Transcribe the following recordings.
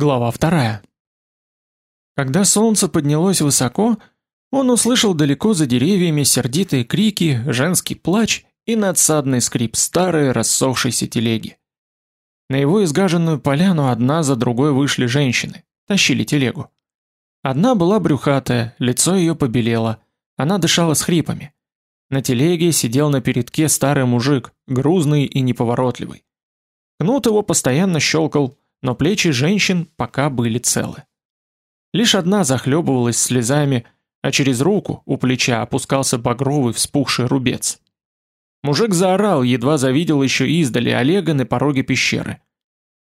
Глава вторая. Когда солнце поднялось высоко, он услышал далеко за деревьями сердитые крики, женский плач и надсадный скрип старой рассохшейся телеги. На его изгаженную поляну одна за другой вышли женщины, тащили телегу. Одна была брюхатая, лицо ее побелело, она дышала с хрипами. На телеге сидел на передке старый мужик, грузный и неповоротливый. Кнут его постоянно щелкал, но плечи женщин пока были целы. Лишь одна захлебывалась слезами, а через руку у плеча опускался багровый вспухший рубец. Мужик заорал, едва завидел еще издали Олега на пороге пещеры.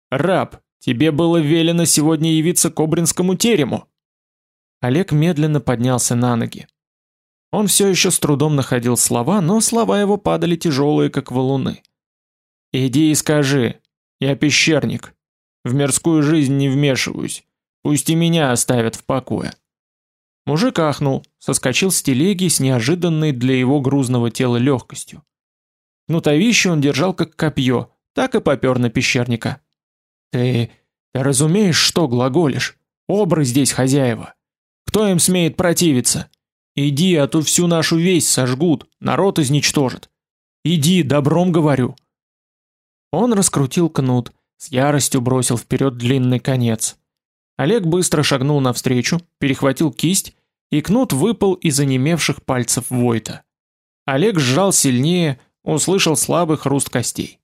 «Раб, тебе было велено сегодня явиться к Обринскому терему!» Олег медленно поднялся на ноги. Он все еще с трудом находил слова, но слова его падали тяжелые, как валуны. «Иди и скажи, я пещерник, в мирскую жизнь не вмешиваюсь. Пусть и меня оставят в покое. Мужик ахнул, соскочил с телеги с неожиданной для его грузного тела легкостью. Кнутовище он держал как копье, так и попер на пещерника. Ты, ты разумеешь, что глаголишь? Обры здесь хозяева. Кто им смеет противиться? Иди, а то всю нашу весть сожгут, народ изничтожат. Иди, добром говорю. Он раскрутил кнут, с яростью бросил вперед длинный конец. Олег быстро шагнул навстречу, перехватил кисть, и кнут выпал из онемевших пальцев Войта. Олег сжал сильнее, услышал слабый хруст костей.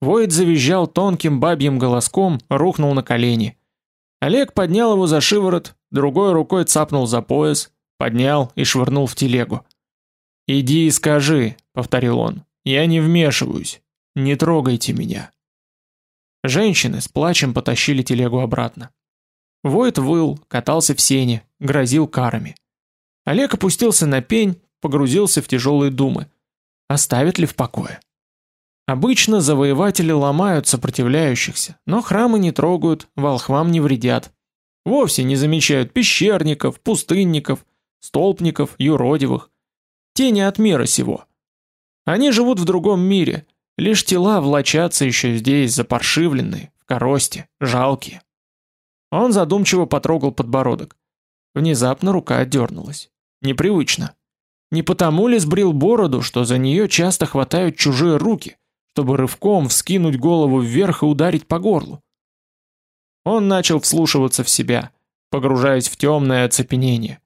Войт завизжал тонким бабьим голоском, рухнул на колени. Олег поднял его за шиворот, другой рукой цапнул за пояс, поднял и швырнул в телегу. «Иди и скажи», — повторил он, — «я не вмешиваюсь, не трогайте меня». Женщины с плачем потащили телегу обратно. Войт выл, катался в сене, грозил карами. Олег опустился на пень, погрузился в тяжелые думы. Оставят ли в покое? Обычно завоеватели ломают сопротивляющихся, но храмы не трогают, волхвам не вредят. Вовсе не замечают пещерников, пустынников, столпников, юродивых. Те не от мира сего. Они живут в другом мире, Лишь тела влачатся еще здесь, запаршивленные, в коросте, жалкие. Он задумчиво потрогал подбородок. Внезапно рука отдернулась. Непривычно. Не потому ли сбрил бороду, что за нее часто хватают чужие руки, чтобы рывком вскинуть голову вверх и ударить по горлу? Он начал вслушиваться в себя, погружаясь в темное оцепенение.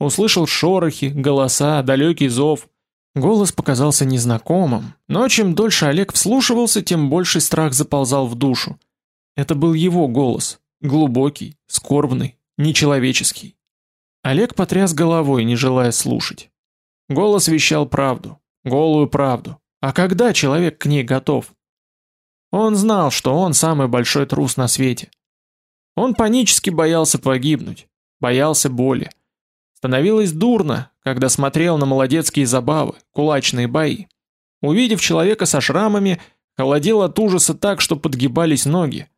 Услышал шорохи, голоса, далекий зов, Голос показался незнакомым, но чем дольше Олег вслушивался, тем больше страх заползал в душу. Это был его голос, глубокий, скорбный, нечеловеческий. Олег потряс головой, не желая слушать. Голос вещал правду, голую правду. А когда человек к ней готов? Он знал, что он самый большой трус на свете. Он панически боялся погибнуть, боялся боли. Становилось дурно, когда смотрел на молодецкие забавы, кулачные бои. Увидев человека со шрамами, холодел от ужаса так, что подгибались ноги.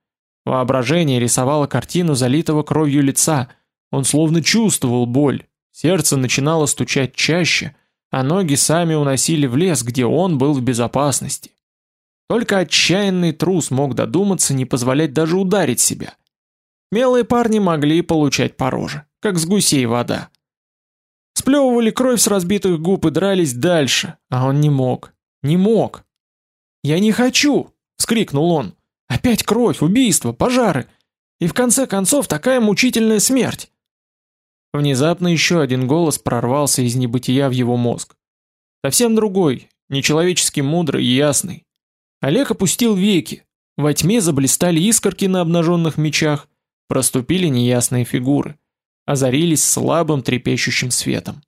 Воображение рисовало картину залитого кровью лица. Он словно чувствовал боль. Сердце начинало стучать чаще, а ноги сами уносили в лес, где он был в безопасности. Только отчаянный трус мог додуматься не позволять даже ударить себя. Смелые парни могли получать по роже, как с гусей вода. Сплевывали кровь с разбитых губ и дрались дальше, а он не мог. Не мог. «Я не хочу!» — вскрикнул он. «Опять кровь, убийство, пожары! И в конце концов такая мучительная смерть!» Внезапно еще один голос прорвался из небытия в его мозг. Совсем другой, нечеловечески мудрый и ясный. Олег опустил веки. Во тьме заблистали искорки на обнаженных мечах, проступили неясные фигуры озарились слабым трепещущим светом.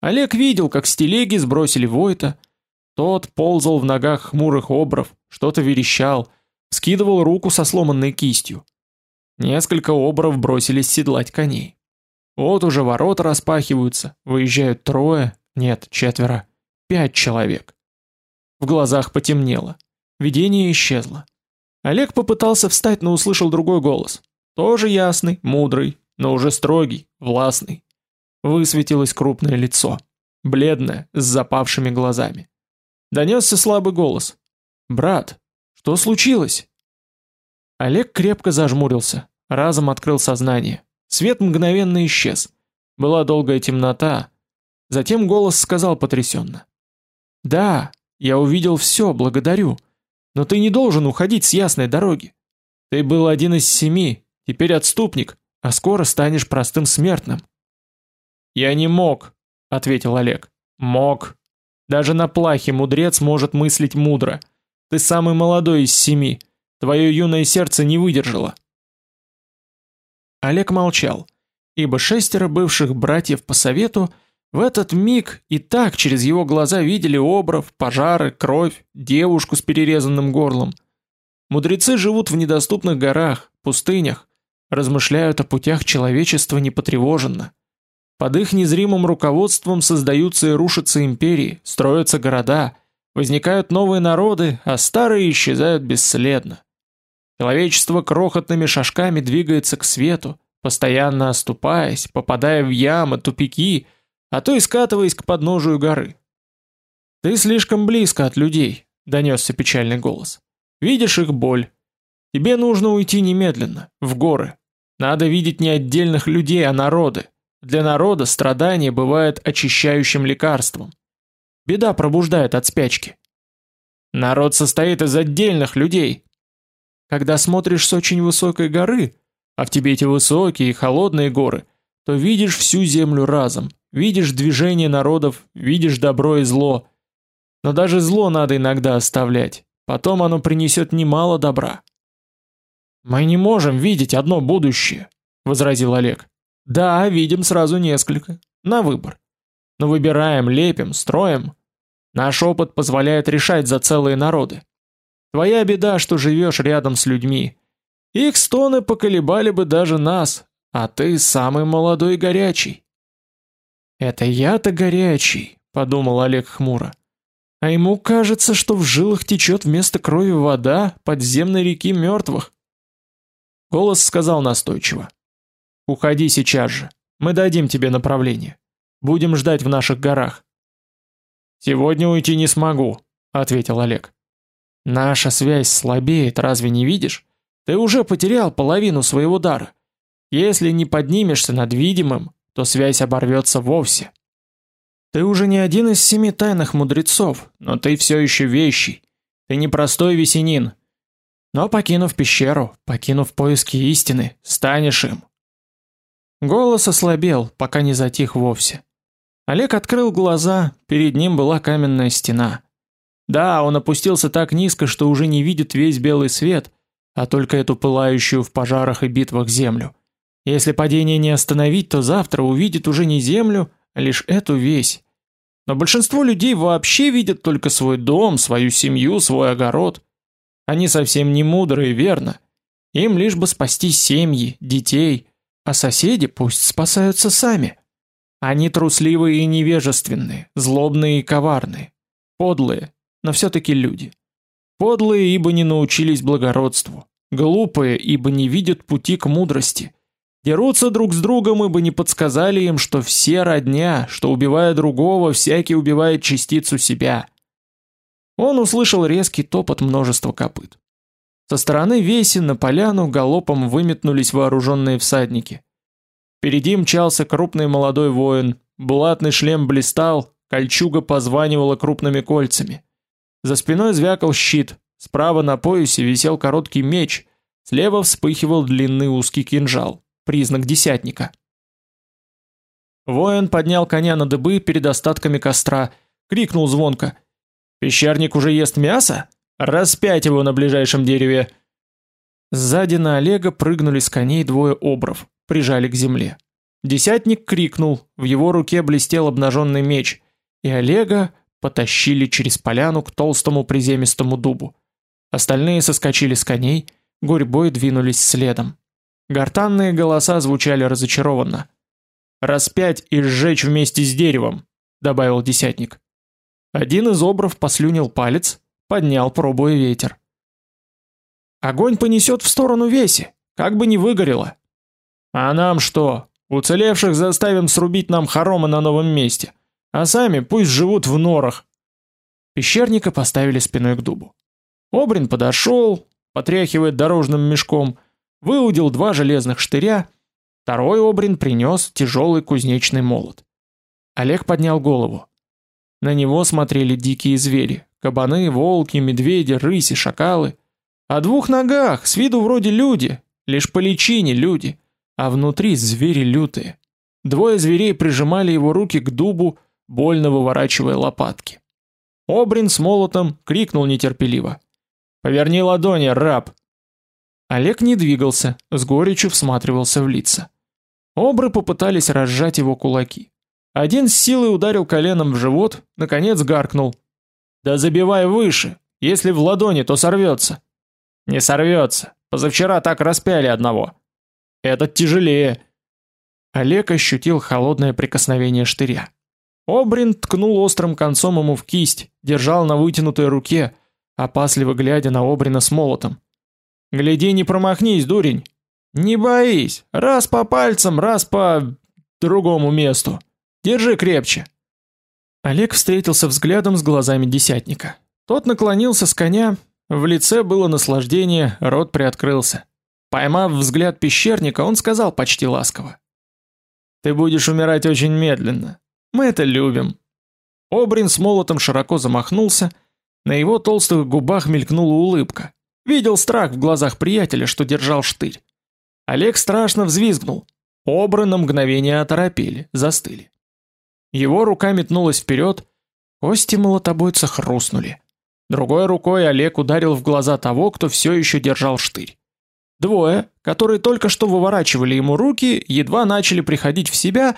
Олег видел, как с телеги сбросили Войта. Тот ползал в ногах хмурых обров, что-то верещал, скидывал руку со сломанной кистью. Несколько обров бросились седлать коней. Вот уже ворота распахиваются, выезжают трое, нет, четверо, пять человек. В глазах потемнело. Видение исчезло. Олег попытался встать, но услышал другой голос. Тоже ясный, мудрый, но уже строгий, властный. Высветилось крупное лицо, бледное, с запавшими глазами. Донесся слабый голос. «Брат, что случилось?» Олег крепко зажмурился, разом открыл сознание. Свет мгновенно исчез. Была долгая темнота. Затем голос сказал потрясенно. «Да, я увидел все, благодарю. Но ты не должен уходить с ясной дороги. Ты был один из семи, теперь отступник, а скоро станешь простым смертным». «Я не мог», — ответил Олег. «Мог. Даже на плахе мудрец может мыслить мудро. Ты самый молодой из семи. Твое юное сердце не выдержало». Олег молчал, ибо шестеро бывших братьев по совету — в этот миг и так через его глаза видели обров, пожары, кровь, девушку с перерезанным горлом. Мудрецы живут в недоступных горах, пустынях, размышляют о путях человечества непотревоженно. Под их незримым руководством создаются и рушатся империи, строятся города, возникают новые народы, а старые исчезают бесследно. Человечество крохотными шажками двигается к свету, постоянно оступаясь, попадая в ямы, тупики, а то и скатываясь к подножию горы. Ты слишком близко от людей, донесся печальный голос. Видишь их боль. Тебе нужно уйти немедленно, в горы. Надо видеть не отдельных людей, а народы. Для народа страдание бывает очищающим лекарством. Беда пробуждает от спячки. Народ состоит из отдельных людей. Когда смотришь с очень высокой горы, а в тебе эти высокие и холодные горы, то видишь всю землю разом, Видишь движение народов, видишь добро и зло. Но даже зло надо иногда оставлять. Потом оно принесет немало добра. Мы не можем видеть одно будущее, возразил Олег. Да, видим сразу несколько, на выбор. Но выбираем, лепим, строим. Наш опыт позволяет решать за целые народы. Твоя беда, что живешь рядом с людьми. Их стоны поколебали бы даже нас, а ты самый молодой и горячий. Это я-то горячий, подумал Олег хмуро. А ему кажется, что в жилах течет вместо крови вода подземной реки мертвых. Голос сказал настойчиво: "Уходи сейчас же. Мы дадим тебе направление. Будем ждать в наших горах". "Сегодня уйти не смогу", ответил Олег. "Наша связь слабеет, разве не видишь? Ты уже потерял половину своего дара. Если не поднимешься над видимым, то связь оборвется вовсе. Ты уже не один из семи тайных мудрецов, но ты все еще вещий. Ты не простой весенин. Но покинув пещеру, покинув поиски истины, станешь им. Голос ослабел, пока не затих вовсе. Олег открыл глаза, перед ним была каменная стена. Да, он опустился так низко, что уже не видит весь белый свет, а только эту пылающую в пожарах и битвах землю. Если падение не остановить, то завтра увидит уже не землю, а лишь эту весь. Но большинство людей вообще видят только свой дом, свою семью, свой огород. Они совсем не мудрые, верно? Им лишь бы спасти семьи, детей, а соседи пусть спасаются сами. Они трусливые и невежественные, злобные и коварные, подлые, но все таки люди. Подлые, ибо не научились благородству, глупые, ибо не видят пути к мудрости Дерутся друг с другом, ибо не подсказали им, что все родня, что убивая другого, всякий убивает частицу себя. Он услышал резкий топот множества копыт. Со стороны веси на поляну галопом выметнулись вооруженные всадники. Впереди мчался крупный молодой воин, булатный шлем блистал, кольчуга позванивала крупными кольцами. За спиной звякал щит, справа на поясе висел короткий меч, слева вспыхивал длинный узкий кинжал признак десятника. Воин поднял коня на дыбы перед остатками костра, крикнул звонко: "Пещерник уже ест мясо? Распять его на ближайшем дереве!" Сзади на Олега прыгнули с коней двое обров, прижали к земле. Десятник крикнул, в его руке блестел обнаженный меч, и Олега потащили через поляну к толстому приземистому дубу. Остальные соскочили с коней, гурьбой двинулись следом. Гортанные голоса звучали разочарованно. «Распять и сжечь вместе с деревом», — добавил десятник. Один из обров послюнил палец, поднял, пробуя ветер. «Огонь понесет в сторону веси, как бы не выгорело». «А нам что? Уцелевших заставим срубить нам хоромы на новом месте, а сами пусть живут в норах». Пещерника поставили спиной к дубу. Обрин подошел, потряхивая дорожным мешком, выудил два железных штыря, второй Обрин принес тяжелый кузнечный молот. Олег поднял голову. На него смотрели дикие звери: кабаны, волки, медведи, рыси, шакалы. О двух ногах, с виду вроде люди, лишь по личине люди, а внутри звери лютые. Двое зверей прижимали его руки к дубу, больно выворачивая лопатки. Обрин с молотом крикнул нетерпеливо: "Поверни ладони, раб!" Олег не двигался, с горечью всматривался в лица. Обры попытались разжать его кулаки. Один с силой ударил коленом в живот, наконец гаркнул: "Да забивай выше, если в ладони, то сорвется». Не сорвется. Позавчера так распяли одного. Этот тяжелее. Олег ощутил холодное прикосновение штыря. Обрин ткнул острым концом ему в кисть, держал на вытянутой руке, опасливо глядя на Обрина с молотом. Гляди, не промахнись, дурень. Не боись, раз по пальцам, раз по другому месту. Держи крепче. Олег встретился взглядом с глазами десятника. Тот наклонился с коня, в лице было наслаждение, рот приоткрылся. Поймав взгляд пещерника, он сказал почти ласково: "Ты будешь умирать очень медленно. Мы это любим". Обрин с молотом широко замахнулся, на его толстых губах мелькнула улыбка. Видел страх в глазах приятеля, что держал штырь. Олег страшно взвизгнул. Обры на мгновение оторопели, застыли. Его рука метнулась вперед, кости молотобойца хрустнули. Другой рукой Олег ударил в глаза того, кто все еще держал штырь. Двое, которые только что выворачивали ему руки, едва начали приходить в себя,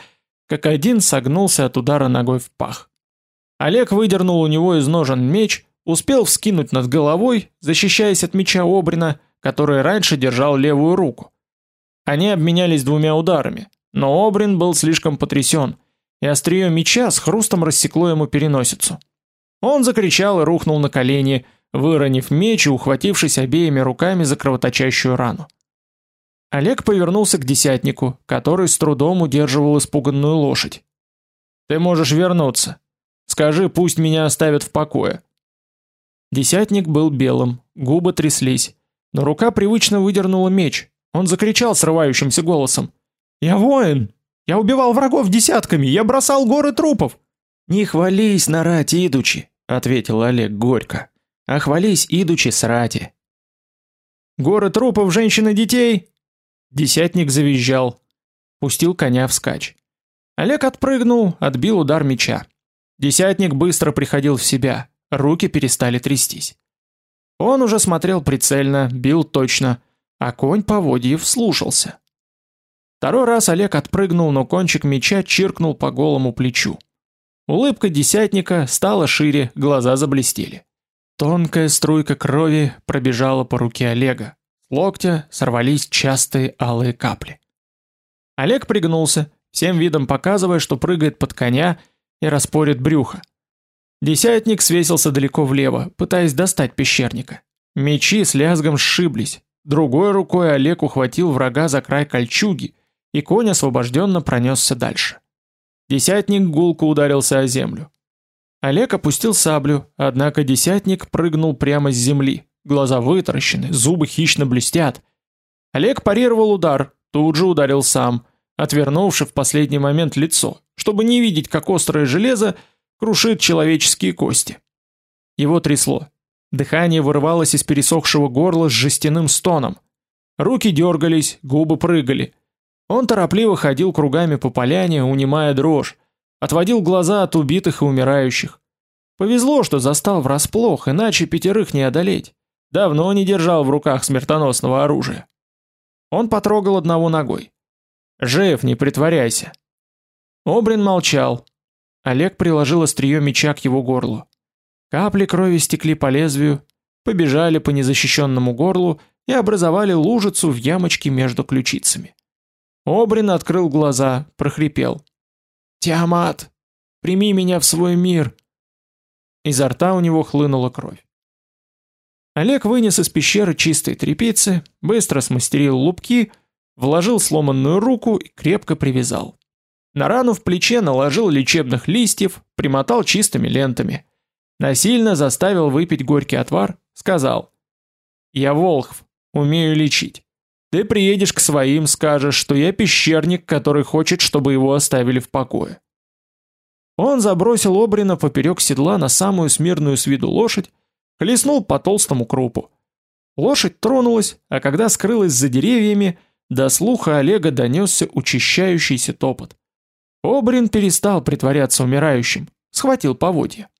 как один согнулся от удара ногой в пах. Олег выдернул у него из ножен меч, успел вскинуть над головой, защищаясь от меча Обрина, который раньше держал левую руку. Они обменялись двумя ударами, но Обрин был слишком потрясен, и острие меча с хрустом рассекло ему переносицу. Он закричал и рухнул на колени, выронив меч и ухватившись обеими руками за кровоточащую рану. Олег повернулся к десятнику, который с трудом удерживал испуганную лошадь. Ты можешь вернуться. Скажи, пусть меня оставят в покое. Десятник был белым, губы тряслись, но рука привычно выдернула меч. Он закричал срывающимся голосом: "Я воин! Я убивал врагов десятками, я бросал горы трупов!" Не хвались на рати идучи, ответил Олег горько. А хвались идучи с рати. Горы трупов женщин и детей. Десятник завизжал, пустил коня вскачь. Олег отпрыгнул, отбил удар меча. Десятник быстро приходил в себя, руки перестали трястись. Он уже смотрел прицельно, бил точно, а конь поводьев слушался. Второй раз Олег отпрыгнул, но кончик меча чиркнул по голому плечу. Улыбка десятника стала шире, глаза заблестели. Тонкая струйка крови пробежала по руке Олега. С локтя сорвались частые алые капли. Олег пригнулся, всем видом показывая, что прыгает под коня и распорит брюхо. Десятник свесился далеко влево, пытаясь достать пещерника. Мечи с лязгом сшиблись. Другой рукой Олег ухватил врага за край кольчуги, и конь освобожденно пронесся дальше. Десятник гулко ударился о землю. Олег опустил саблю, однако десятник прыгнул прямо с земли. Глаза вытаращены, зубы хищно блестят. Олег парировал удар, тут же ударил сам, отвернувши в последний момент лицо, чтобы не видеть, как острое железо крушит человеческие кости. Его трясло. Дыхание вырывалось из пересохшего горла с жестяным стоном. Руки дергались, губы прыгали. Он торопливо ходил кругами по поляне, унимая дрожь, отводил глаза от убитых и умирающих. Повезло, что застал врасплох, иначе пятерых не одолеть. Давно не держал в руках смертоносного оружия. Он потрогал одного ногой. Жив, не притворяйся. Обрин молчал. Олег приложил острие меча к его горлу. Капли крови стекли по лезвию, побежали по незащищенному горлу и образовали лужицу в ямочке между ключицами. Обрин открыл глаза, прохрипел: "Тиамат, прими меня в свой мир". Изо рта у него хлынула кровь. Олег вынес из пещеры чистые тряпицы, быстро смастерил лупки, вложил сломанную руку и крепко привязал. На рану в плече наложил лечебных листьев, примотал чистыми лентами. Насильно заставил выпить горький отвар, сказал: "Я волхв, умею лечить. Ты приедешь к своим, скажешь, что я пещерник, который хочет, чтобы его оставили в покое. Он забросил Обрина поперек седла на самую смирную с виду лошадь, хлестнул по толстому крупу. Лошадь тронулась, а когда скрылась за деревьями, до слуха Олега донесся учащающийся топот. Обрин перестал притворяться умирающим, схватил поводья.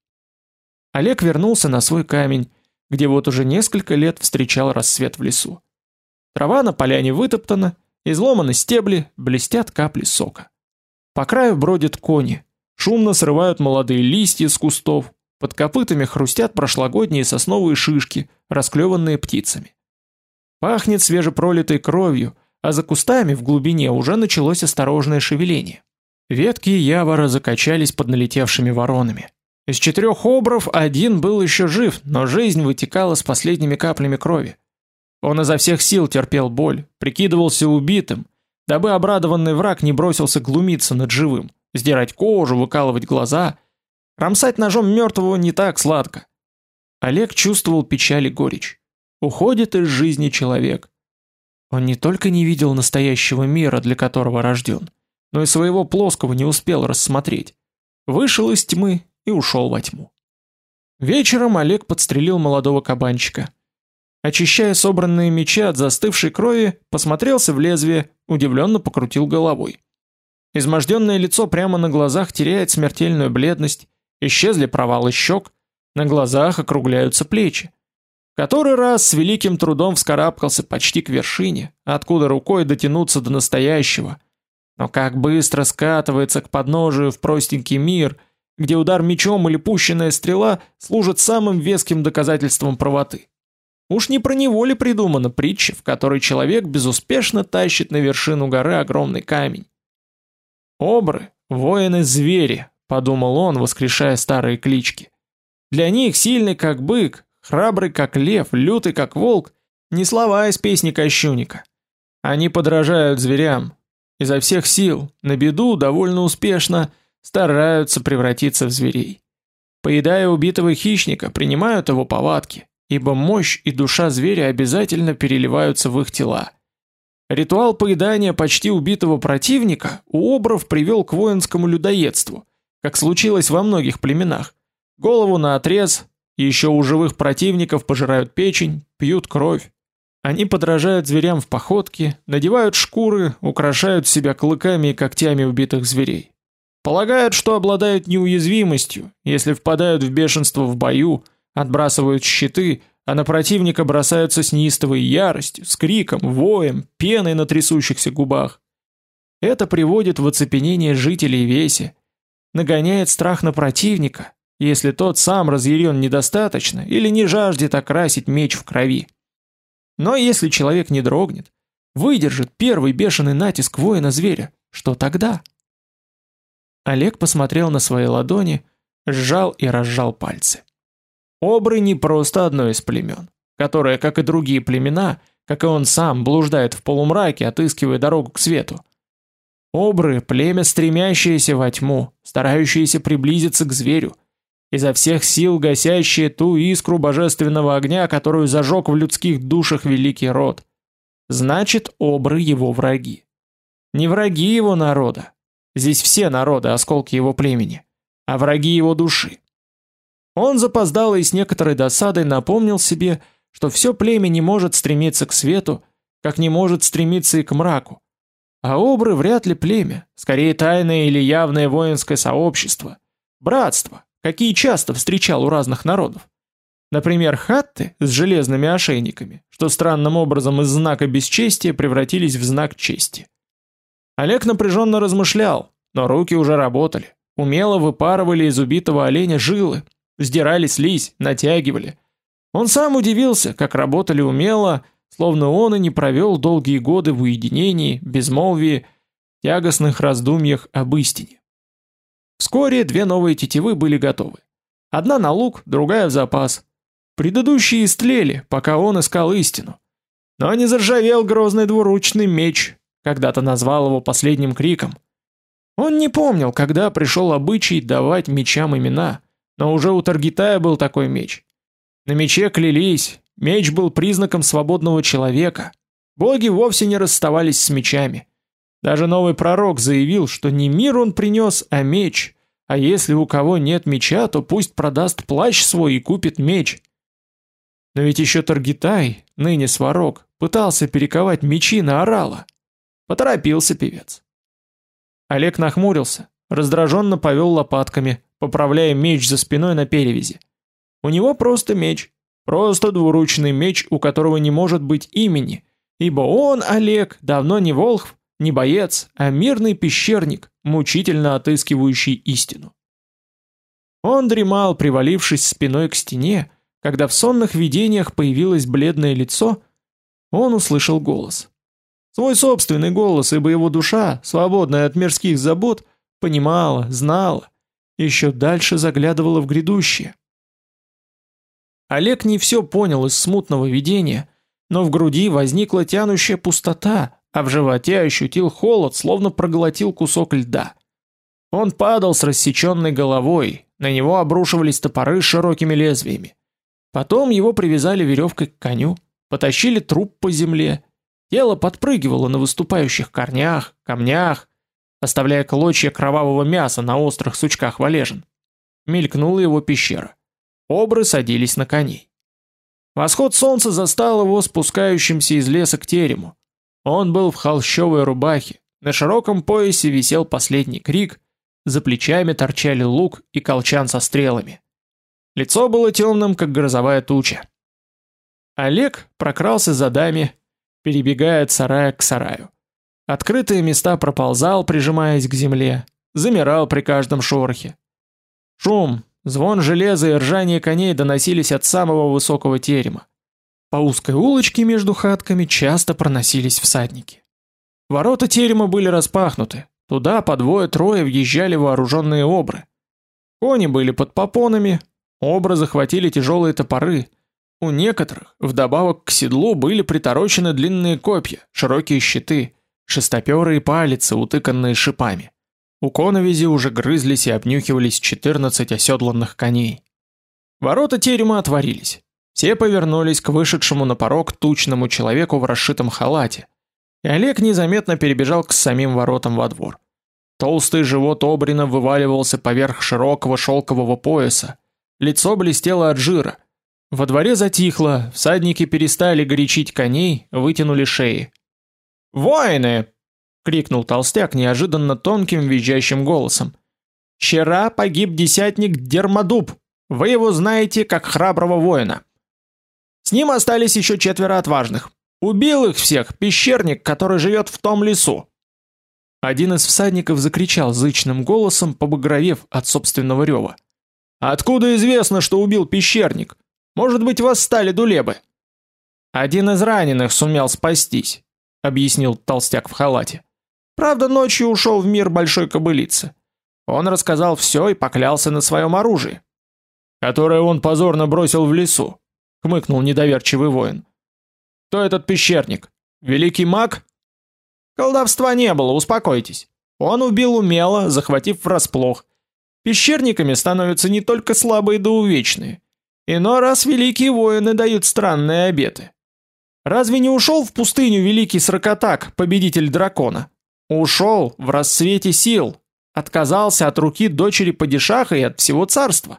Олег вернулся на свой камень, где вот уже несколько лет встречал рассвет в лесу. Трава на поляне вытоптана, изломаны стебли, блестят капли сока. По краю бродят кони, шумно срывают молодые листья с кустов, под копытами хрустят прошлогодние сосновые шишки, расклеванные птицами. Пахнет свежепролитой кровью, а за кустами в глубине уже началось осторожное шевеление. Ветки явора закачались под налетевшими воронами. Из четырех обров один был еще жив, но жизнь вытекала с последними каплями крови. Он изо всех сил терпел боль, прикидывался убитым, дабы обрадованный враг не бросился глумиться над живым, сдирать кожу, выкалывать глаза. Рамсать ножом мертвого не так сладко. Олег чувствовал печаль и горечь. Уходит из жизни человек. Он не только не видел настоящего мира, для которого рожден, но и своего плоского не успел рассмотреть. Вышел из тьмы и ушел во тьму. Вечером Олег подстрелил молодого кабанчика. Очищая собранные мечи от застывшей крови, посмотрелся в лезвие, удивленно покрутил головой. Изможденное лицо прямо на глазах теряет смертельную бледность, исчезли провалы щек, на глазах округляются плечи. Который раз с великим трудом вскарабкался почти к вершине, откуда рукой дотянуться до настоящего. Но как быстро скатывается к подножию в простенький мир, где удар мечом или пущенная стрела служат самым веским доказательством правоты. Уж не про него ли придумана притча, в которой человек безуспешно тащит на вершину горы огромный камень? Обры, воины-звери, подумал он, воскрешая старые клички. Для них сильный как бык, храбрый как лев, лютый как волк, не слова из песни Кощуника. Они подражают зверям, изо всех сил, на беду довольно успешно стараются превратиться в зверей. Поедая убитого хищника, принимают его повадки, ибо мощь и душа зверя обязательно переливаются в их тела. Ритуал поедания почти убитого противника у обров привел к воинскому людоедству, как случилось во многих племенах. Голову на отрез, еще у живых противников пожирают печень, пьют кровь. Они подражают зверям в походке, надевают шкуры, украшают себя клыками и когтями убитых зверей. Полагают, что обладают неуязвимостью, если впадают в бешенство в бою – отбрасывают щиты, а на противника бросаются с неистовой яростью, с криком, воем, пеной на трясущихся губах. Это приводит в оцепенение жителей веси, нагоняет страх на противника, если тот сам разъярен недостаточно или не жаждет окрасить меч в крови. Но если человек не дрогнет, выдержит первый бешеный натиск воина-зверя, что тогда? Олег посмотрел на свои ладони, сжал и разжал пальцы. Обры не просто одно из племен, которое, как и другие племена, как и он сам, блуждает в полумраке, отыскивая дорогу к свету. Обры – племя, стремящееся во тьму, старающееся приблизиться к зверю, изо всех сил гасящее ту искру божественного огня, которую зажег в людских душах великий род. Значит, обры его враги. Не враги его народа, здесь все народы, осколки его племени, а враги его души. Он запоздал и с некоторой досадой напомнил себе, что все племя не может стремиться к свету, как не может стремиться и к мраку. А обры вряд ли племя, скорее тайное или явное воинское сообщество, братство, какие часто встречал у разных народов. Например, хатты с железными ошейниками, что странным образом из знака бесчестия превратились в знак чести. Олег напряженно размышлял, но руки уже работали, умело выпарывали из убитого оленя жилы, Сдирали слизь, натягивали. Он сам удивился, как работали умело, словно он и не провел долгие годы в уединении, безмолвии, тягостных раздумьях об истине. Вскоре две новые тетивы были готовы. Одна на лук, другая в запас. Предыдущие истлели, пока он искал истину. Но не заржавел грозный двуручный меч, когда-то назвал его последним криком. Он не помнил, когда пришел обычай давать мечам имена, но уже у Таргитая был такой меч. На мече клялись, меч был признаком свободного человека. Боги вовсе не расставались с мечами. Даже новый пророк заявил, что не мир он принес, а меч. А если у кого нет меча, то пусть продаст плащ свой и купит меч. Но ведь еще Таргитай, ныне Сварог, пытался перековать мечи на орала. Поторопился певец. Олег нахмурился, раздраженно повел лопатками, поправляя меч за спиной на перевязи. У него просто меч, просто двуручный меч, у которого не может быть имени, ибо он, Олег, давно не волхв, не боец, а мирный пещерник, мучительно отыскивающий истину. Он дремал, привалившись спиной к стене, когда в сонных видениях появилось бледное лицо, он услышал голос. Свой собственный голос, ибо его душа, свободная от мирских забот, понимала, знала, еще дальше заглядывала в грядущее. Олег не все понял из смутного видения, но в груди возникла тянущая пустота, а в животе ощутил холод, словно проглотил кусок льда. Он падал с рассеченной головой, на него обрушивались топоры с широкими лезвиями. Потом его привязали веревкой к коню, потащили труп по земле. Тело подпрыгивало на выступающих корнях, камнях, оставляя клочья кровавого мяса на острых сучках валежин. Мелькнула его пещера. Обры садились на коней. Восход солнца застал его спускающимся из леса к терему. Он был в холщовой рубахе, на широком поясе висел последний крик, за плечами торчали лук и колчан со стрелами. Лицо было темным, как грозовая туча. Олег прокрался за дами, перебегая от сарая к сараю. Открытые места проползал, прижимаясь к земле, замирал при каждом шорохе. Шум, звон железа и ржание коней доносились от самого высокого терема. По узкой улочке между хатками часто проносились всадники. Ворота терема были распахнуты. Туда по двое-трое въезжали вооруженные обры. Кони были под попонами, обры захватили тяжелые топоры. У некоторых, вдобавок к седлу, были приторочены длинные копья, широкие щиты, шестоперые палицы, утыканные шипами. У коновизи уже грызлись и обнюхивались 14 оседланных коней. Ворота терема отворились. Все повернулись к вышедшему на порог тучному человеку в расшитом халате. И Олег незаметно перебежал к самим воротам во двор. Толстый живот Обрина вываливался поверх широкого шелкового пояса. Лицо блестело от жира. Во дворе затихло, всадники перестали горячить коней, вытянули шеи. «Воины!» — крикнул толстяк неожиданно тонким визжащим голосом. «Вчера погиб десятник Дермодуб. Вы его знаете как храброго воина. С ним остались еще четверо отважных. Убил их всех пещерник, который живет в том лесу. Один из всадников закричал зычным голосом, побагровев от собственного рева. Откуда известно, что убил пещерник? Может быть, восстали дулебы? Один из раненых сумел спастись, объяснил толстяк в халате. Правда, ночью ушел в мир большой кобылицы. Он рассказал все и поклялся на своем оружии, которое он позорно бросил в лесу хмыкнул недоверчивый воин. Кто этот пещерник? Великий маг? Колдовства не было, успокойтесь. Он убил умело, захватив врасплох. Пещерниками становятся не только слабые да увечные. Иной раз великие воины дают странные обеты. Разве не ушел в пустыню великий Сракотак, победитель дракона? Ушел в рассвете сил, отказался от руки дочери падишаха и от всего царства.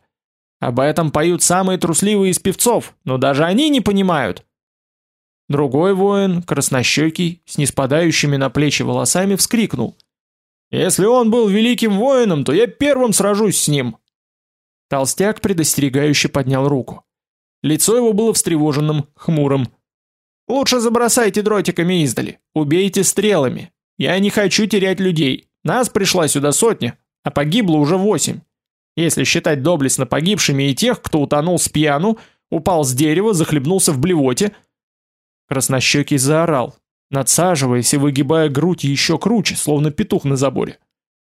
Об этом поют самые трусливые из певцов, но даже они не понимают. Другой воин, краснощекий, с неспадающими на плечи волосами, вскрикнул: "Если он был великим воином, то я первым сражусь с ним". Толстяк предостерегающе поднял руку. Лицо его было встревоженным, хмурым. "Лучше забросайте дротиками издали, убейте стрелами. Я не хочу терять людей. Нас пришла сюда сотня, а погибло уже восемь если считать доблестно погибшими и тех, кто утонул с пьяну, упал с дерева, захлебнулся в блевоте. Краснощекий заорал, надсаживаясь и выгибая грудь еще круче, словно петух на заборе.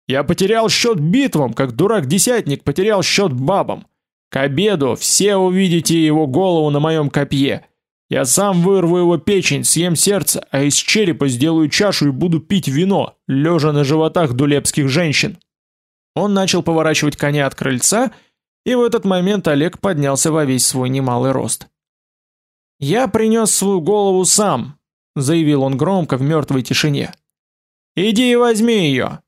Я потерял счет битвам, как дурак-десятник потерял счет бабам. К обеду все увидите его голову на моем копье. Я сам вырву его печень, съем сердце, а из черепа сделаю чашу и буду пить вино, лежа на животах дулепских женщин. Он начал поворачивать коня от крыльца, и в этот момент Олег поднялся во весь свой немалый рост. Я принес свою голову сам, заявил он громко в мертвой тишине. Иди и возьми ее!»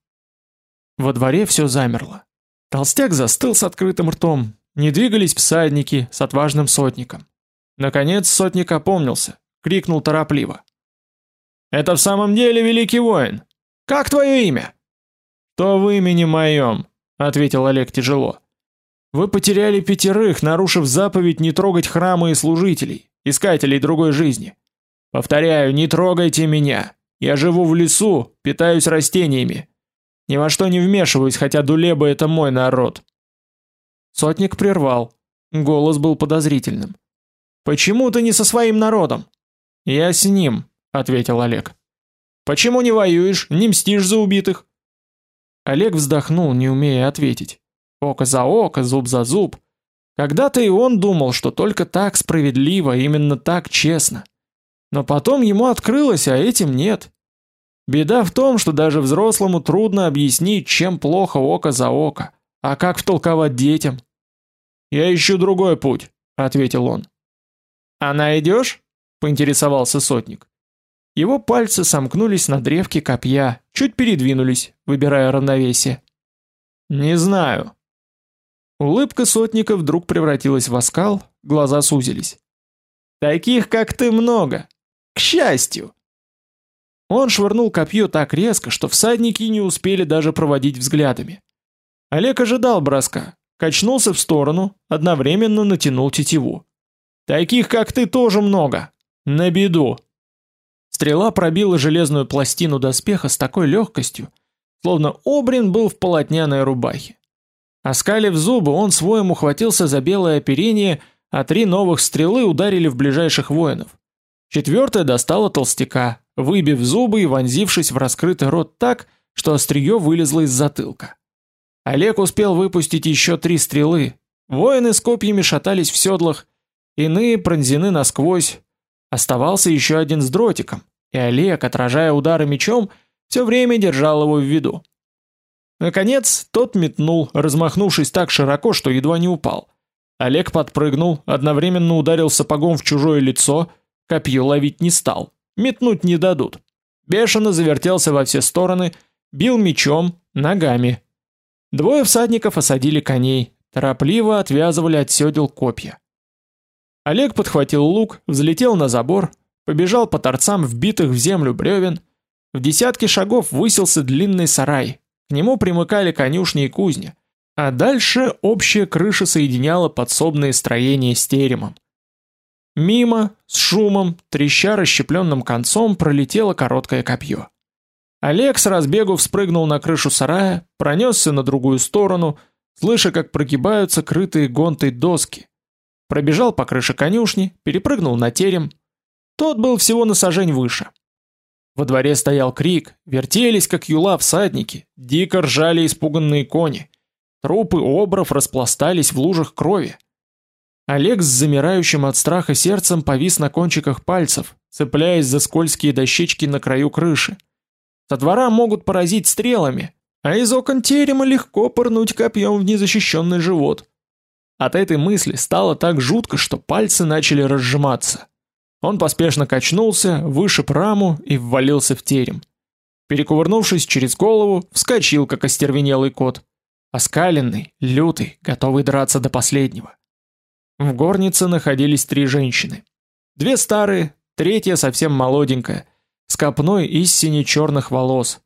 Во дворе все замерло. Толстяк застыл с открытым ртом, не двигались всадники с отважным сотником. Наконец сотник опомнился, крикнул торопливо: "Это в самом деле великий воин. Как твое имя?" "То в имени моем», — ответил Олег тяжело. "Вы потеряли пятерых, нарушив заповедь не трогать храмы и служителей, искателей другой жизни. Повторяю, не трогайте меня. Я живу в лесу, питаюсь растениями. Ни во что не вмешиваюсь, хотя Дулеба это мой народ. Сотник прервал. Голос был подозрительным. Почему ты не со своим народом? Я с ним, ответил Олег. Почему не воюешь, не мстишь за убитых? Олег вздохнул, не умея ответить. Око за око, зуб за зуб. Когда-то и он думал, что только так справедливо, именно так честно. Но потом ему открылось, а этим нет. Беда в том, что даже взрослому трудно объяснить, чем плохо око за око, а как втолковать детям. Я ищу другой путь, ответил он. А найдешь? поинтересовался сотник. Его пальцы сомкнулись на древке копья, чуть передвинулись, выбирая равновесие. Не знаю. Улыбка сотника вдруг превратилась в оскал, глаза сузились. Таких, как ты, много. К счастью. Он швырнул копье так резко, что всадники не успели даже проводить взглядами. Олег ожидал броска, качнулся в сторону, одновременно натянул тетиву. Таких, как ты, тоже много. На беду. Стрела пробила железную пластину доспеха с такой легкостью, словно Обрин был в полотняной рубахе. Оскалив зубы, он своим ухватился за белое оперение, а три новых стрелы ударили в ближайших воинов. Четвертая достала толстяка, выбив зубы и вонзившись в раскрытый рот так, что острие вылезло из затылка. Олег успел выпустить еще три стрелы. Воины с копьями шатались в седлах, иные пронзены насквозь. Оставался еще один с дротиком, и Олег, отражая удары мечом, все время держал его в виду. Наконец, тот метнул, размахнувшись так широко, что едва не упал. Олег подпрыгнул, одновременно ударил сапогом в чужое лицо, Копье ловить не стал. Метнуть не дадут. Бешено завертелся во все стороны, бил мечом, ногами. Двое всадников осадили коней, торопливо отвязывали от седел копья. Олег подхватил лук, взлетел на забор, побежал по торцам вбитых в землю бревен. В десятке шагов высился длинный сарай. К нему примыкали конюшни и кузня, а дальше общая крыша соединяла подсобные строения с теремом. Мимо, с шумом, треща расщепленным концом, пролетело короткое копье. Олег с разбегу вспрыгнул на крышу сарая, пронесся на другую сторону, слыша, как прогибаются крытые гонтой доски. Пробежал по крыше конюшни, перепрыгнул на терем. Тот был всего на сажень выше. Во дворе стоял крик, вертелись, как юла всадники, дико ржали испуганные кони. Трупы обров распластались в лужах крови. Олег с замирающим от страха сердцем повис на кончиках пальцев, цепляясь за скользкие дощечки на краю крыши. Со двора могут поразить стрелами, а из окон терема легко пырнуть копьем в незащищенный живот. От этой мысли стало так жутко, что пальцы начали разжиматься. Он поспешно качнулся, вышиб раму и ввалился в терем. Перекувырнувшись через голову, вскочил, как остервенелый кот. Оскаленный, лютый, готовый драться до последнего. В горнице находились три женщины. Две старые, третья совсем молоденькая, с копной из сине-черных волос.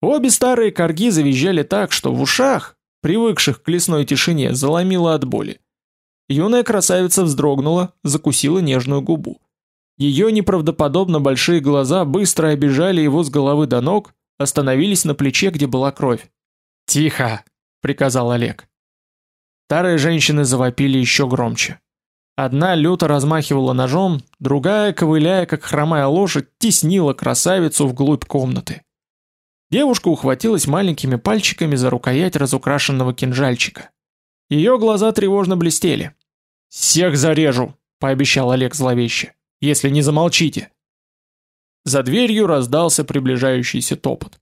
Обе старые корги завизжали так, что в ушах, привыкших к лесной тишине, заломило от боли. Юная красавица вздрогнула, закусила нежную губу. Ее неправдоподобно большие глаза быстро обижали его с головы до ног, остановились на плече, где была кровь. "Тихо", приказал Олег. Старые женщины завопили еще громче. Одна люто размахивала ножом, другая, ковыляя как хромая лошадь, теснила красавицу вглубь комнаты. Девушка ухватилась маленькими пальчиками за рукоять разукрашенного кинжальчика. Ее глаза тревожно блестели. "Всех зарежу", пообещал Олег зловеще. "Если не замолчите". За дверью раздался приближающийся топот.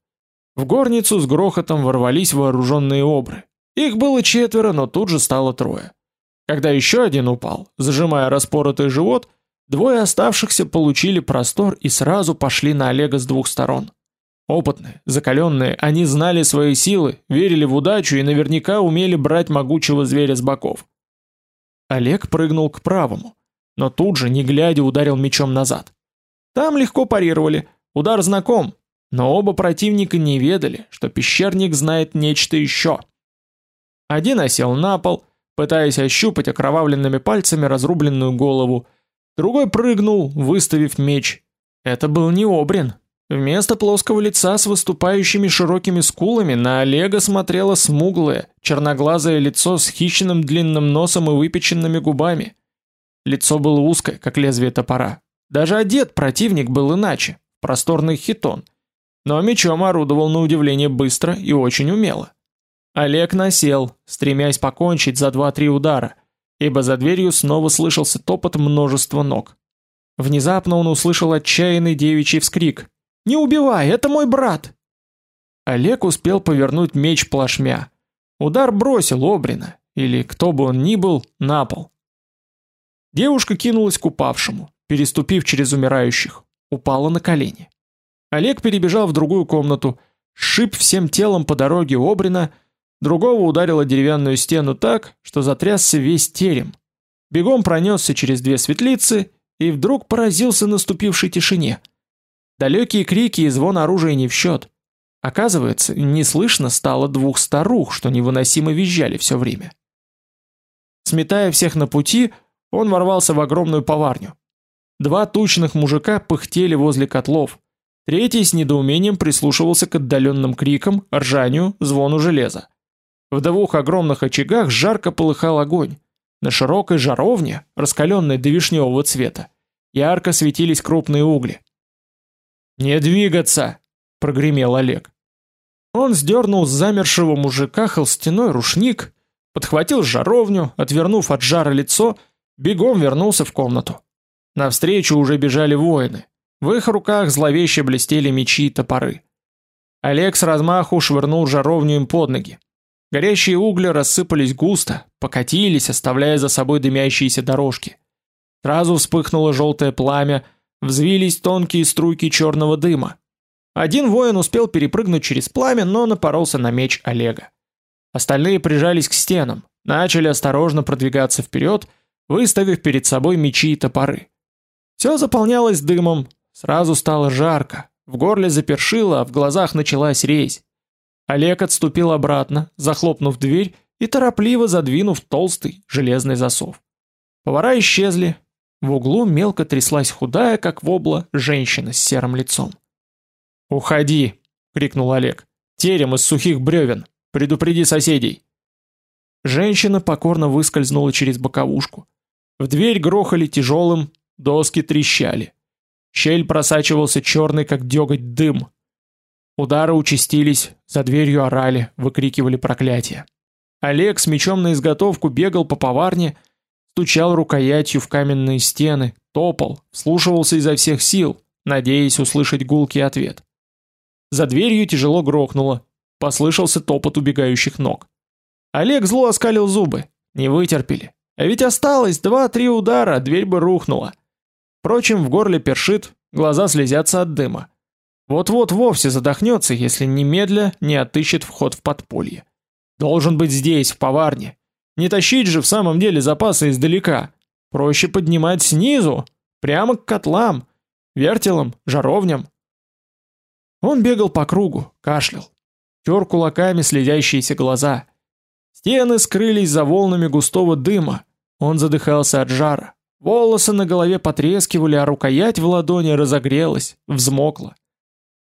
В горницу с грохотом ворвались вооруженные обры. Их было четверо, но тут же стало трое. Когда еще один упал, зажимая распоротый живот, Двое оставшихся получили простор и сразу пошли на Олега с двух сторон. Опытные, закаленные, они знали свои силы, верили в удачу и наверняка умели брать могучего зверя с боков. Олег прыгнул к правому, но тут же, не глядя, ударил мечом назад. Там легко парировали, удар знаком, но оба противника не ведали, что пещерник знает нечто еще. Один осел на пол, пытаясь ощупать окровавленными пальцами разрубленную голову, другой прыгнул, выставив меч. Это был не Обрин, Вместо плоского лица с выступающими широкими скулами на Олега смотрело смуглое, черноглазое лицо с хищным длинным носом и выпеченными губами. Лицо было узкое, как лезвие топора. Даже одет противник был иначе, просторный хитон. Но мечом орудовал на удивление быстро и очень умело. Олег насел, стремясь покончить за два-три удара, ибо за дверью снова слышался топот множества ног. Внезапно он услышал отчаянный девичий вскрик, не убивай, это мой брат. Олег успел повернуть меч плашмя. Удар бросил Обрина, или кто бы он ни был, на пол. Девушка кинулась к упавшему, переступив через умирающих, упала на колени. Олег перебежал в другую комнату, шип всем телом по дороге Обрина, другого ударило деревянную стену так, что затрясся весь терем. Бегом пронесся через две светлицы и вдруг поразился наступившей тишине – Далекие крики и звон оружия не в счет. Оказывается, не слышно стало двух старух, что невыносимо визжали все время. Сметая всех на пути, он ворвался в огромную поварню. Два тучных мужика пыхтели возле котлов. Третий с недоумением прислушивался к отдаленным крикам, ржанию, звону железа. В двух огромных очагах жарко полыхал огонь. На широкой жаровне, раскаленной до вишневого цвета, ярко светились крупные угли. «Не двигаться!» — прогремел Олег. Он сдернул с замершего мужика холстяной рушник, подхватил жаровню, отвернув от жара лицо, бегом вернулся в комнату. Навстречу уже бежали воины. В их руках зловеще блестели мечи и топоры. Олег с размаху швырнул жаровню им под ноги. Горящие угли рассыпались густо, покатились, оставляя за собой дымящиеся дорожки. Сразу вспыхнуло желтое пламя, Взвились тонкие струйки черного дыма. Один воин успел перепрыгнуть через пламя, но напоролся на меч Олега. Остальные прижались к стенам, начали осторожно продвигаться вперед, выставив перед собой мечи и топоры. Все заполнялось дымом, сразу стало жарко, в горле запершило, а в глазах началась резь. Олег отступил обратно, захлопнув дверь и торопливо задвинув толстый железный засов. Повара исчезли, в углу мелко тряслась худая, как вобла, женщина с серым лицом. «Уходи!» — крикнул Олег. «Терем из сухих бревен! Предупреди соседей!» Женщина покорно выскользнула через боковушку. В дверь грохали тяжелым, доски трещали. Щель просачивался черный, как деготь, дым. Удары участились, за дверью орали, выкрикивали проклятия. Олег с мечом на изготовку бегал по поварне, стучал рукоятью в каменные стены, топал, слушался изо всех сил, надеясь услышать гулкий ответ. За дверью тяжело грохнуло, послышался топот убегающих ног. Олег зло оскалил зубы, не вытерпели. А ведь осталось два-три удара, дверь бы рухнула. Впрочем, в горле першит, глаза слезятся от дыма. Вот-вот вовсе задохнется, если немедля не отыщет вход в подполье. Должен быть здесь, в поварне, не тащить же в самом деле запасы издалека. Проще поднимать снизу, прямо к котлам, вертелам, жаровням. Он бегал по кругу, кашлял. Тер кулаками слезящиеся глаза. Стены скрылись за волнами густого дыма. Он задыхался от жара. Волосы на голове потрескивали, а рукоять в ладони разогрелась, взмокла.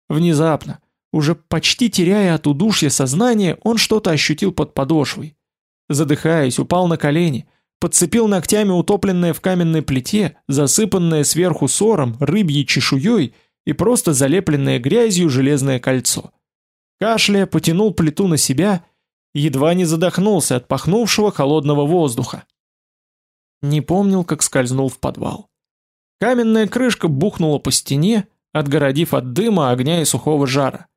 Внезапно, уже почти теряя от удушья сознание, он что-то ощутил под подошвой задыхаясь, упал на колени, подцепил ногтями утопленное в каменной плите, засыпанное сверху сором, рыбьей чешуей и просто залепленное грязью железное кольцо. Кашляя, потянул плиту на себя, едва не задохнулся от пахнувшего холодного воздуха. Не помнил, как скользнул в подвал. Каменная крышка бухнула по стене, отгородив от дыма, огня и сухого жара.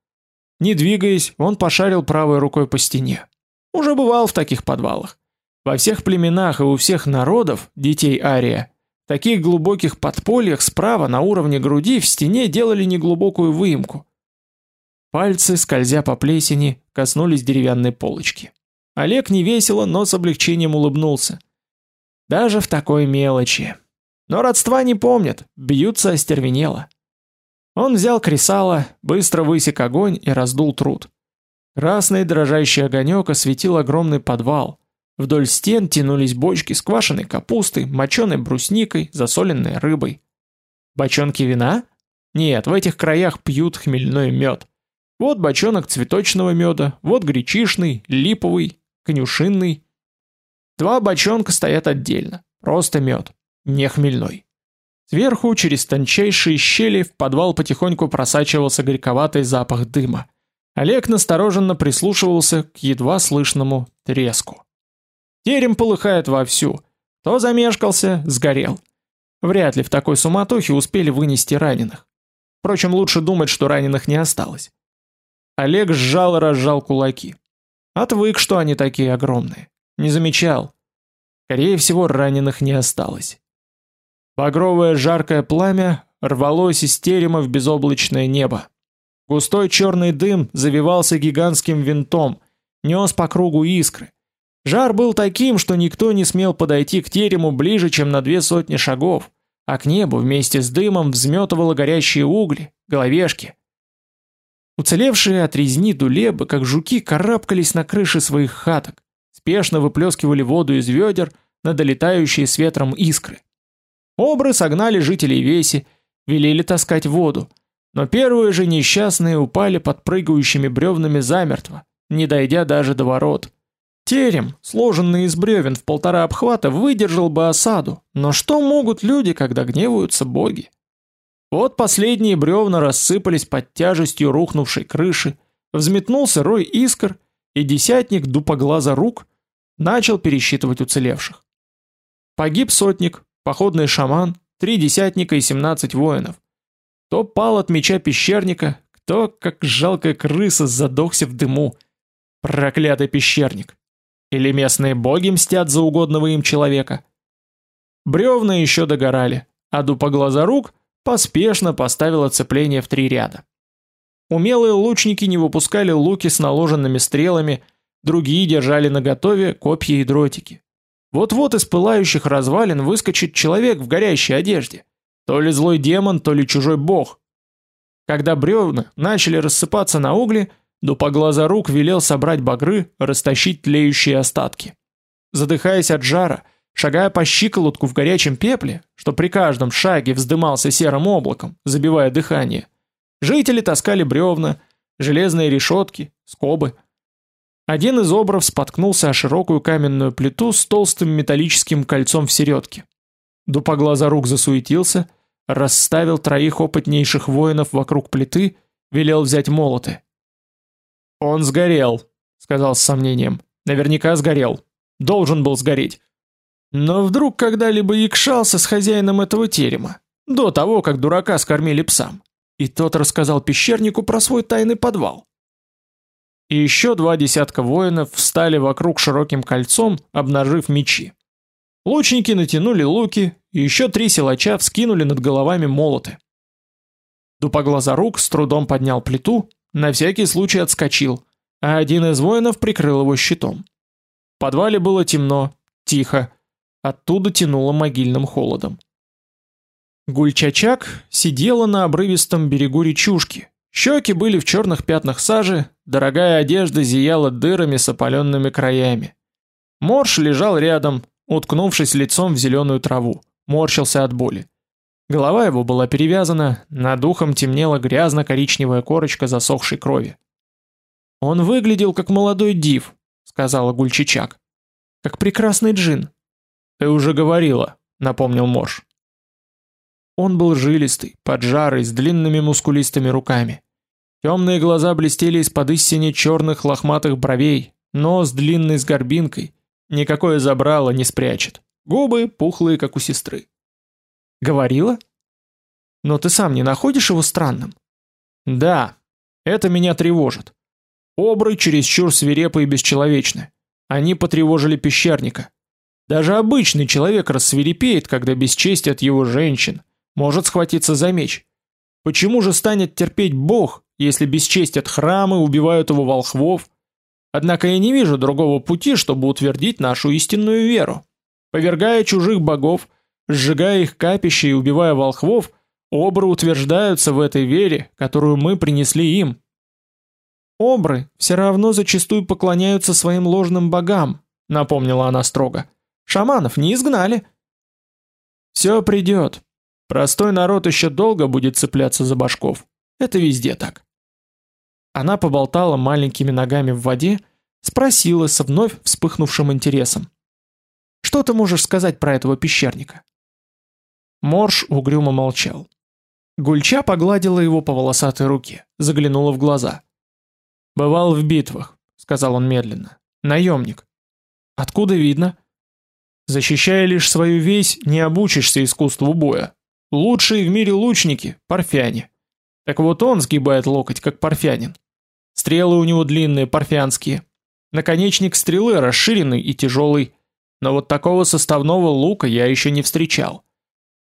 Не двигаясь, он пошарил правой рукой по стене. Уже бывал в таких подвалах. Во всех племенах и у всех народов, детей Ария, В таких глубоких подпольях справа на уровне груди в стене делали неглубокую выемку. Пальцы, скользя по плесени, коснулись деревянной полочки. Олег невесело, но с облегчением улыбнулся. Даже в такой мелочи. Но родства не помнят, бьются остервенело. Он взял кресало, быстро высек огонь и раздул труд. Красный дрожащий огонек осветил огромный подвал. Вдоль стен тянулись бочки с квашеной капустой, моченой брусникой, засоленной рыбой. Бочонки вина? Нет, в этих краях пьют хмельной мед. Вот бочонок цветочного меда, вот гречишный, липовый, конюшинный. Два бочонка стоят отдельно, просто мед, не хмельной. Сверху через тончайшие щели в подвал потихоньку просачивался горьковатый запах дыма. Олег настороженно прислушивался к едва слышному треску. Терем полыхает вовсю. То замешкался, сгорел. Вряд ли в такой суматохе успели вынести раненых. Впрочем, лучше думать, что раненых не осталось. Олег сжал и разжал кулаки. Отвык, что они такие огромные. Не замечал. Скорее всего, раненых не осталось. Багровое жаркое пламя рвалось из терема в безоблачное небо. Густой черный дым завивался гигантским винтом, нес по кругу искры. Жар был таким, что никто не смел подойти к терему ближе, чем на две сотни шагов, а к небу вместе с дымом взметывало горящие угли, головешки. Уцелевшие от резни дулебы, как жуки, карабкались на крыши своих хаток, спешно выплескивали воду из ведер на долетающие с ветром искры. Обры согнали жителей Веси, велели таскать воду, но первые же несчастные упали под прыгающими бревнами замертво, не дойдя даже до ворот. Терем, сложенный из бревен в полтора обхвата, выдержал бы осаду, но что могут люди, когда гневаются боги? Вот последние бревна рассыпались под тяжестью рухнувшей крыши, взметнулся рой искр, и десятник дупоглаза рук начал пересчитывать уцелевших. Погиб сотник, походный шаман, три десятника и семнадцать воинов. Кто пал от меча пещерника, кто, как жалкая крыса, задохся в дыму. Проклятый пещерник. Или местные боги мстят за угодного им человека. Бревна еще догорали, а дупоглазорук поспешно поставил оцепление в три ряда. Умелые лучники не выпускали луки с наложенными стрелами, другие держали наготове копья и дротики. Вот-вот из пылающих развалин выскочит человек в горящей одежде. То ли злой демон, то ли чужой бог. Когда бревна начали рассыпаться на угли, Дупоглаза рук велел собрать багры, растащить тлеющие остатки. Задыхаясь от жара, шагая по щиколотку в горячем пепле, что при каждом шаге вздымался серым облаком, забивая дыхание, жители таскали бревна, железные решетки, скобы – один из обров споткнулся о широкую каменную плиту с толстым металлическим кольцом в середке. Дупоглаза рук засуетился, расставил троих опытнейших воинов вокруг плиты, велел взять молоты. «Он сгорел», — сказал с сомнением. «Наверняка сгорел. Должен был сгореть. Но вдруг когда-либо якшался с хозяином этого терема, до того, как дурака скормили псам. И тот рассказал пещернику про свой тайный подвал и еще два десятка воинов встали вокруг широким кольцом, обнажив мечи. Лучники натянули луки, и еще три силача вскинули над головами молоты. Дупоглазорук с трудом поднял плиту, на всякий случай отскочил, а один из воинов прикрыл его щитом. В подвале было темно, тихо, оттуда тянуло могильным холодом. Гульчачак сидела на обрывистом берегу речушки, Щеки были в черных пятнах сажи, дорогая одежда зияла дырами с опаленными краями. Морж лежал рядом, уткнувшись лицом в зеленую траву, морщился от боли. Голова его была перевязана, над ухом темнела грязно-коричневая корочка засохшей крови. «Он выглядел как молодой див», — сказала Гульчичак. «Как прекрасный джин». «Ты уже говорила», — напомнил Морж. Он был жилистый, поджарый, с длинными мускулистыми руками. Темные глаза блестели из-под истине черных лохматых бровей, нос длинный с горбинкой, никакое забрало не спрячет. Губы пухлые, как у сестры. Говорила? Но ты сам не находишь его странным? Да, это меня тревожит. Обры чересчур свирепы и бесчеловечны. Они потревожили пещерника. Даже обычный человек рассверепеет, когда бесчестят его женщин, может схватиться за меч. Почему же станет терпеть Бог, если бесчестят храмы, убивают его волхвов? Однако я не вижу другого пути, чтобы утвердить нашу истинную веру. Повергая чужих богов, сжигая их капища и убивая волхвов, обры утверждаются в этой вере, которую мы принесли им. Обры все равно зачастую поклоняются своим ложным богам, напомнила она строго. Шаманов не изгнали. Все придет. Простой народ еще долго будет цепляться за башков. Это везде так. Она поболтала маленькими ногами в воде, спросила с вновь вспыхнувшим интересом: "Что ты можешь сказать про этого пещерника?" Морж угрюмо молчал. Гульча погладила его по волосатой руке, заглянула в глаза. «Бывал в битвах», — сказал он медленно. «Наемник». «Откуда видно?» Защищая лишь свою весь, не обучишься искусству боя. Лучшие в мире лучники – парфяне. Так вот он сгибает локоть, как парфянин. Стрелы у него длинные, парфянские. Наконечник стрелы расширенный и тяжелый. Но вот такого составного лука я еще не встречал.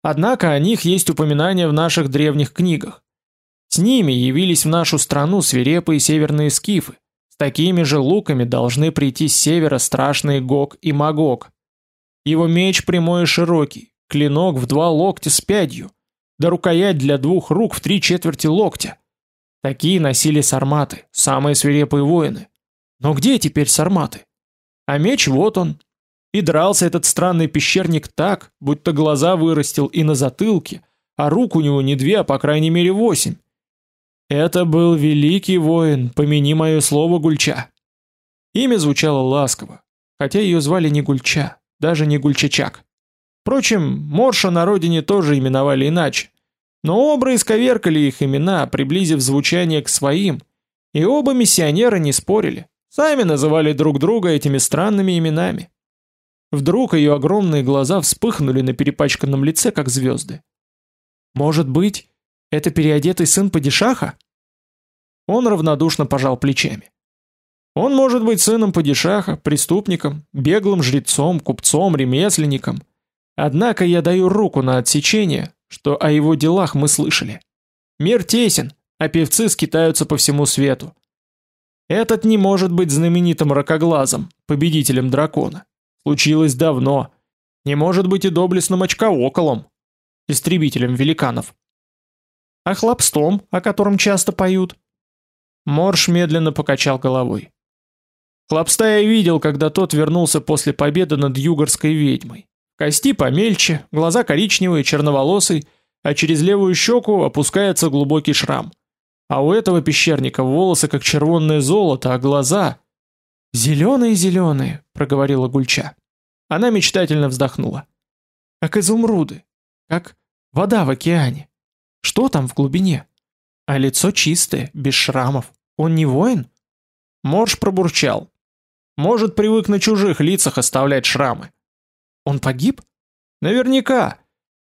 Однако о них есть упоминания в наших древних книгах. С ними явились в нашу страну свирепые северные скифы. С такими же луками должны прийти с севера страшные Гог и Магог. Его меч прямой и широкий, клинок в два локтя с пядью, да рукоять для двух рук в три четверти локтя. Такие носили сарматы, самые свирепые воины. Но где теперь сарматы? А меч вот он. И дрался этот странный пещерник так, будто глаза вырастил и на затылке, а рук у него не две, а по крайней мере восемь. Это был великий воин, помяни мое слово Гульча. Имя звучало ласково, хотя ее звали не Гульча, даже не Гульчачак. Впрочем, Морша на родине тоже именовали иначе. Но обры исковеркали их имена, приблизив звучание к своим, и оба миссионера не спорили, сами называли друг друга этими странными именами. Вдруг ее огромные глаза вспыхнули на перепачканном лице, как звезды. «Может быть, это переодетый сын падишаха?» Он равнодушно пожал плечами. Он может быть сыном падишаха, преступником, беглым жрецом, купцом, ремесленником. Однако я даю руку на отсечение, что о его делах мы слышали. Мир тесен, а певцы скитаются по всему свету. Этот не может быть знаменитым ракоглазом, победителем дракона. Случилось давно. Не может быть и доблестным очкооколом, истребителем великанов. А хлопстом, о котором часто поют? Морш медленно покачал головой. Хлопста я видел, когда тот вернулся после победы над югорской ведьмой. Кости помельче, глаза коричневые, черноволосый, а через левую щеку опускается глубокий шрам. А у этого пещерника волосы как червонное золото, а глаза зеленые-зеленые, проговорила Гульча. Она мечтательно вздохнула. Как изумруды, как вода в океане. Что там в глубине? А лицо чистое, без шрамов. Он не воин? Морж пробурчал. Может, привык на чужих лицах оставлять шрамы. Он погиб? Наверняка.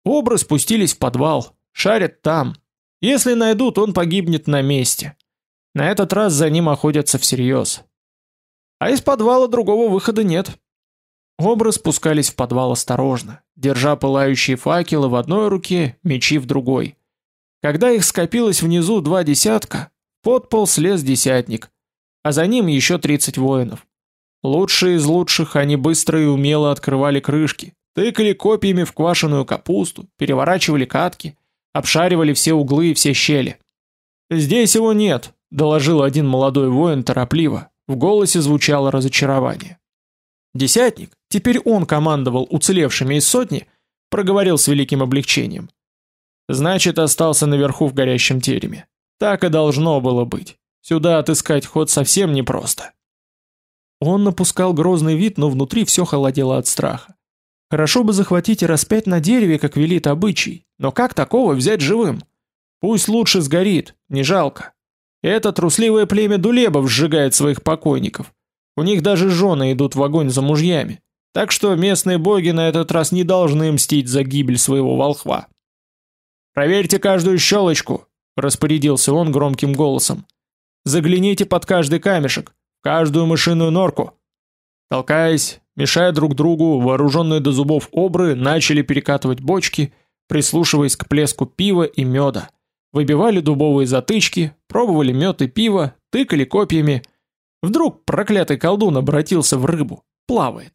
Образ спустились в подвал, шарят там. Если найдут, он погибнет на месте. На этот раз за ним охотятся всерьез. А из подвала другого выхода нет. Образ спускались в подвал осторожно, держа пылающие факелы в одной руке, мечи в другой. Когда их скопилось внизу два десятка, под пол слез десятник, а за ним еще тридцать воинов. Лучшие из лучших, они быстро и умело открывали крышки, тыкали копьями в квашеную капусту, переворачивали катки, обшаривали все углы и все щели. «Здесь его нет», — доложил один молодой воин торопливо, в голосе звучало разочарование. Десятник, теперь он командовал уцелевшими из сотни, проговорил с великим облегчением. «Значит, остался наверху в горящем тереме. Так и должно было быть. Сюда отыскать ход совсем непросто». Он напускал грозный вид, но внутри все холодело от страха. Хорошо бы захватить и распять на дереве, как велит обычай, но как такого взять живым? Пусть лучше сгорит, не жалко. Это трусливое племя дулебов сжигает своих покойников. У них даже жены идут в огонь за мужьями. Так что местные боги на этот раз не должны мстить за гибель своего волхва. «Проверьте каждую щелочку», — распорядился он громким голосом. «Загляните под каждый камешек, каждую мышиную норку. Толкаясь, Мешая друг другу, вооруженные до зубов обры начали перекатывать бочки, прислушиваясь к плеску пива и меда. Выбивали дубовые затычки, пробовали мед и пиво, тыкали копьями. Вдруг проклятый колдун обратился в рыбу, плавает.